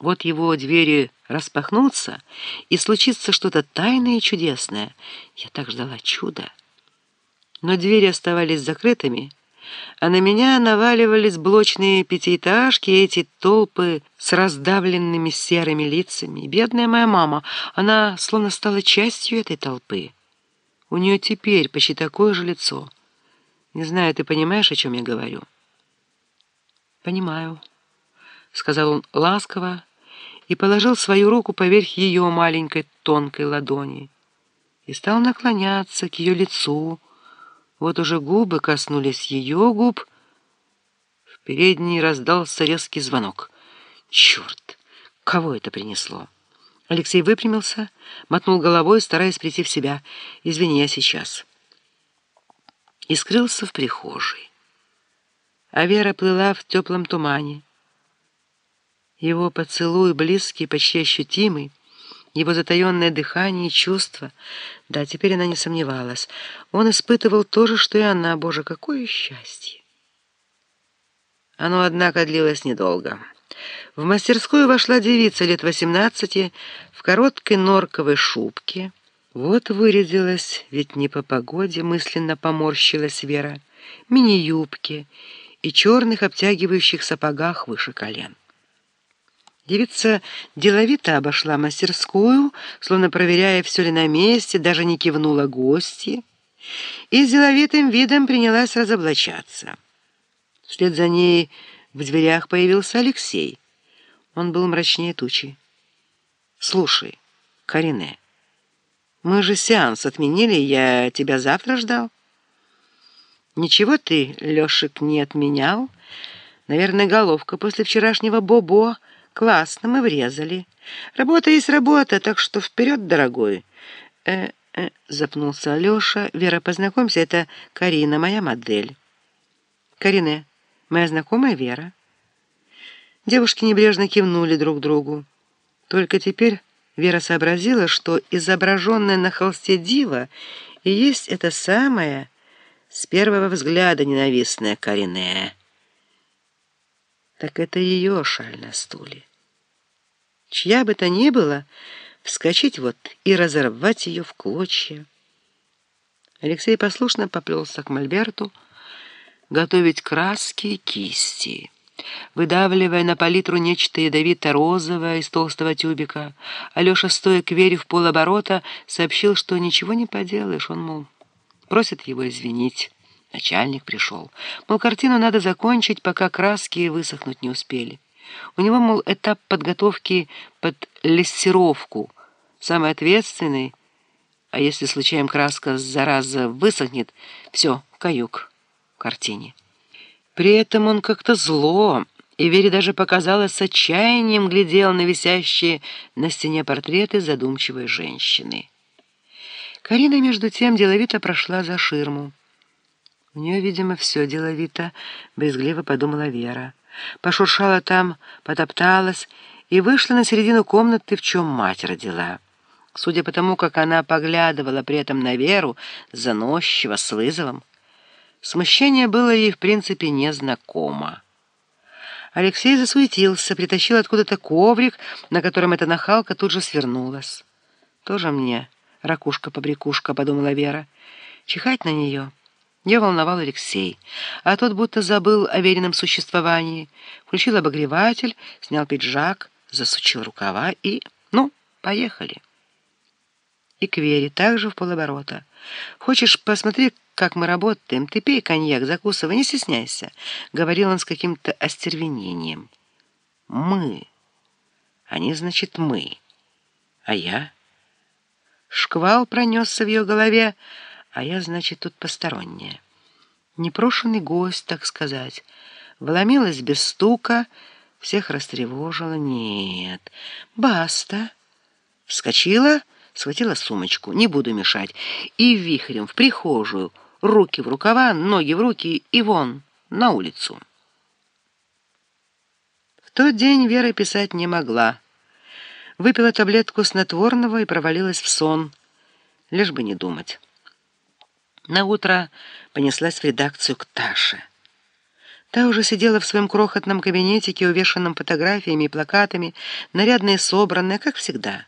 Вот его двери распахнутся, и случится что-то тайное и чудесное. Я так ждала чуда. Но двери оставались закрытыми, а на меня наваливались блочные пятиэтажки эти толпы с раздавленными серыми лицами. Бедная моя мама, она словно стала частью этой толпы. У нее теперь почти такое же лицо. Не знаю, ты понимаешь, о чем я говорю? «Понимаю», — сказал он ласково, и положил свою руку поверх ее маленькой тонкой ладони и стал наклоняться к ее лицу. Вот уже губы коснулись ее губ. В передней раздался резкий звонок. Черт! Кого это принесло? Алексей выпрямился, мотнул головой, стараясь прийти в себя. «Извини, я сейчас». И скрылся в прихожей. А Вера плыла в теплом тумане. Его поцелуй, близкий, почти ощутимый, его затаенное дыхание и чувства. Да, теперь она не сомневалась. Он испытывал то же, что и она. Боже, какое счастье! Оно, однако, длилось недолго. В мастерскую вошла девица лет восемнадцати в короткой норковой шубке. Вот вырядилась, ведь не по погоде, мысленно поморщилась Вера, мини-юбки и черных обтягивающих сапогах выше колен. Девица деловито обошла мастерскую, словно проверяя, все ли на месте, даже не кивнула гости, и с деловитым видом принялась разоблачаться. Вслед за ней в дверях появился Алексей. Он был мрачнее тучи. «Слушай, Карине, мы же сеанс отменили, я тебя завтра ждал». «Ничего ты, Лешек, не отменял? Наверное, головка после вчерашнего бобо». Классно, мы врезали. Работа есть работа, так что вперед, дорогой. Э, э, запнулся Алеша. Вера, познакомься, это Карина, моя модель. Карине, моя знакомая Вера. Девушки небрежно кивнули друг другу. Только теперь Вера сообразила, что изображенная на холсте дива и есть это самое с первого взгляда ненавистная Карине так это ее шаль на стуле. Чья бы то ни было, вскочить вот и разорвать ее в клочья. Алексей послушно поплелся к Мольберту готовить краски и кисти. Выдавливая на палитру нечто ядовито-розовое из толстого тюбика, Алеша, стоя к Вере в полоборота, сообщил, что ничего не поделаешь, он, мол, просит его извинить. Начальник пришел. Мол, картину надо закончить, пока краски высохнуть не успели. У него, мол, этап подготовки под лессировку, самый ответственный, а если случаем краска зараза высохнет, все, каюк в картине. При этом он как-то зло, и Вере даже показалось с отчаянием глядел на висящие на стене портреты задумчивой женщины. Карина, между тем, деловито прошла за ширму. У нее, видимо, все деловито, брезгливо подумала Вера. Пошуршала там, потопталась и вышла на середину комнаты, в чем мать родила. Судя по тому, как она поглядывала при этом на Веру, заносчиво, с вызовом, смущение было ей, в принципе, незнакомо. Алексей засуетился, притащил откуда-то коврик, на котором эта нахалка тут же свернулась. «Тоже мне ракушка-побрякушка», — подумала Вера. «Чихать на нее». Не волновал Алексей, а тот будто забыл о веренном существовании. Включил обогреватель, снял пиджак, засучил рукава и... Ну, поехали. И к Вере также в полоборота. «Хочешь, посмотри, как мы работаем? Ты пей коньяк, закусывай, не стесняйся», — говорил он с каким-то остервенением. «Мы. Они, значит, мы. А я?» Шквал пронесся в ее голове, — а я, значит, тут посторонняя. Непрошенный гость, так сказать. Вломилась без стука, всех растревожила. Нет, баста. Вскочила, схватила сумочку, не буду мешать, и вихрем в прихожую, руки в рукава, ноги в руки и вон, на улицу. В тот день Вера писать не могла. Выпила таблетку снотворного и провалилась в сон, лишь бы не думать. На утро понеслась в редакцию к Таше. Та уже сидела в своем крохотном кабинетике, увешанном фотографиями и плакатами, нарядная и собранная, как всегда.